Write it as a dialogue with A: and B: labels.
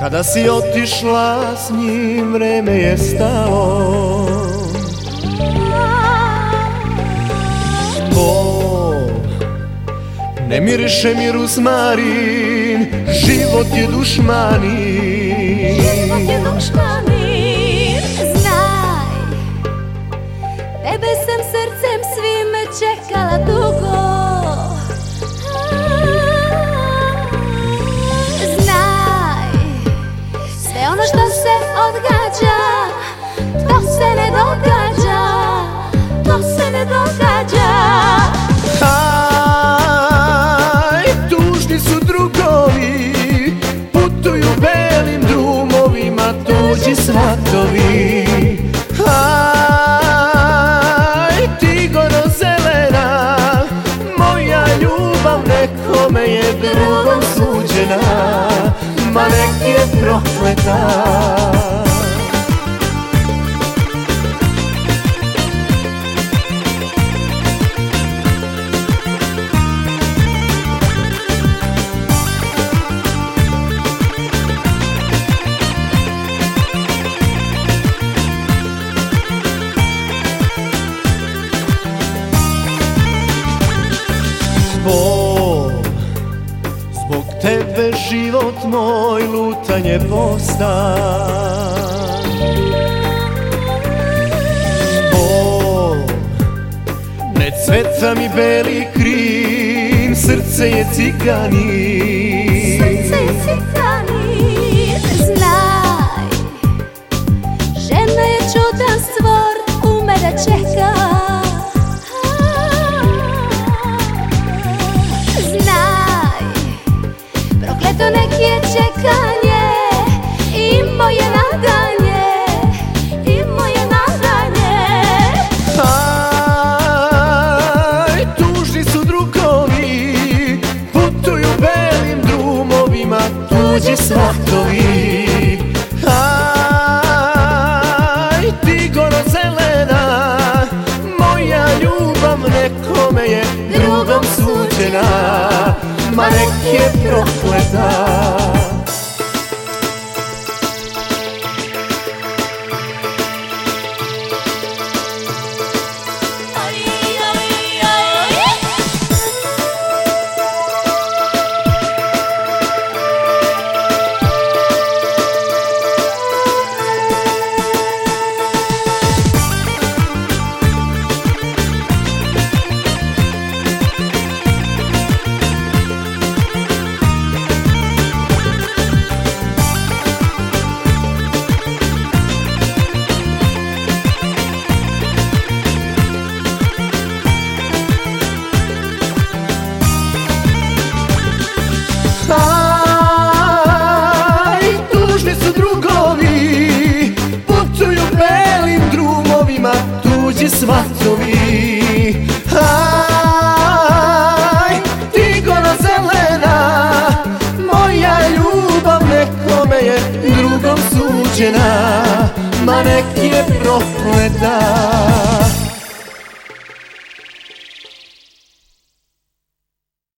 A: Kada si otišla s njim vreme je stalo. Bol Ne miriše mi ruzmarin Život je dušmanin.
B: Život je Znaj. Tebe sam srcem svim čekala dugo se ne događa To se ne događa.
A: Aj, tužni su drugovi Putuju belim drumovima Tuđi svatovi. Aj, ti goro zelena Moja ljubav nekome je drugom suđena Ma nek je prokleta život moj lutanje posta. Bol Ne cveta mi beli krin Srce je ciganin
B: Srce je ciganin
A: Svatovi Aj, ti goro zelena Moja ljubav nekome je drugom suđena Ma nek je prokleta i don't